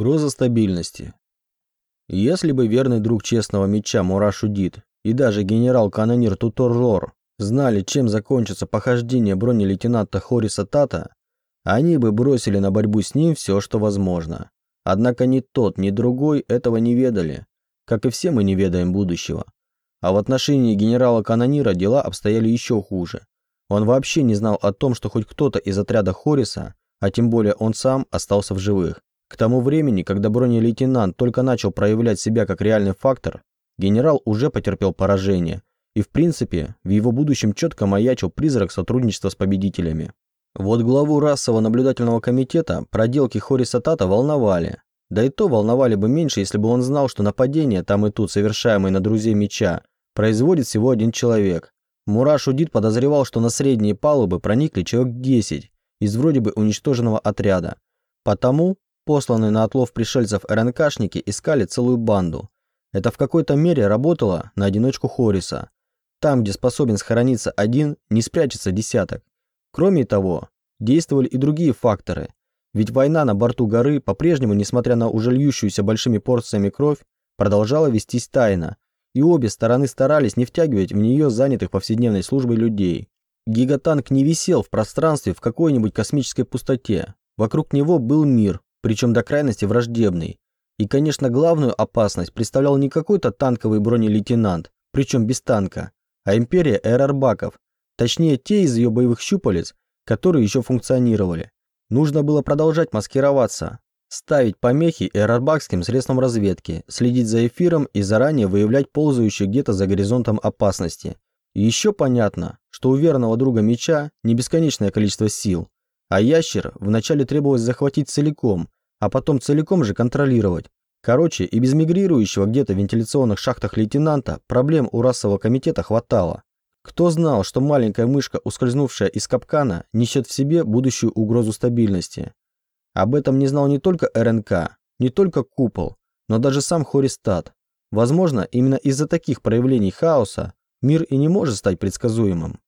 Угроза стабильности. Если бы верный друг честного меча Мураш Удит и даже генерал-канонир Тутор Лор знали, чем закончится похождение бронелейтенанта Хориса Тата, они бы бросили на борьбу с ним все, что возможно. Однако ни тот, ни другой этого не ведали, как и все мы не ведаем будущего. А в отношении генерала-канонира дела обстояли еще хуже. Он вообще не знал о том, что хоть кто-то из отряда Хориса, а тем более он сам, остался в живых. К тому времени, когда бронелейтенант только начал проявлять себя как реальный фактор, генерал уже потерпел поражение, и в принципе в его будущем четко маячил призрак сотрудничества с победителями. Вот главу расового наблюдательного комитета проделки Хориса Тата волновали. Да и то волновали бы меньше, если бы он знал, что нападение там и тут, совершаемое на друзей меча, производит всего один человек. Мураш Удит подозревал, что на средние палубы проникли человек 10 из вроде бы уничтоженного отряда. Потому посланные на отлов пришельцев РНКшники искали целую банду. Это в какой-то мере работало на одиночку Хориса. Там, где способен схорониться один, не спрячется десяток. Кроме того, действовали и другие факторы. Ведь война на борту горы по-прежнему, несмотря на уже льющуюся большими порциями кровь, продолжала вестись тайно, и обе стороны старались не втягивать в нее занятых повседневной службой людей. Гигатанк не висел в пространстве в какой-нибудь космической пустоте. Вокруг него был мир, причем до крайности враждебный. И, конечно, главную опасность представлял не какой-то танковый бронелейтенант, причем без танка, а империя эрарбаков, точнее те из ее боевых щупалец, которые еще функционировали. Нужно было продолжать маскироваться, ставить помехи эрарбакским средствам разведки, следить за эфиром и заранее выявлять ползающие где-то за горизонтом опасности. И еще понятно, что у верного друга меча не бесконечное количество сил, а ящер вначале требовалось захватить целиком, а потом целиком же контролировать. Короче, и без мигрирующего где-то в вентиляционных шахтах лейтенанта проблем у расового комитета хватало. Кто знал, что маленькая мышка, ускользнувшая из капкана, несет в себе будущую угрозу стабильности? Об этом не знал не только РНК, не только Купол, но даже сам Хористат. Возможно, именно из-за таких проявлений хаоса мир и не может стать предсказуемым.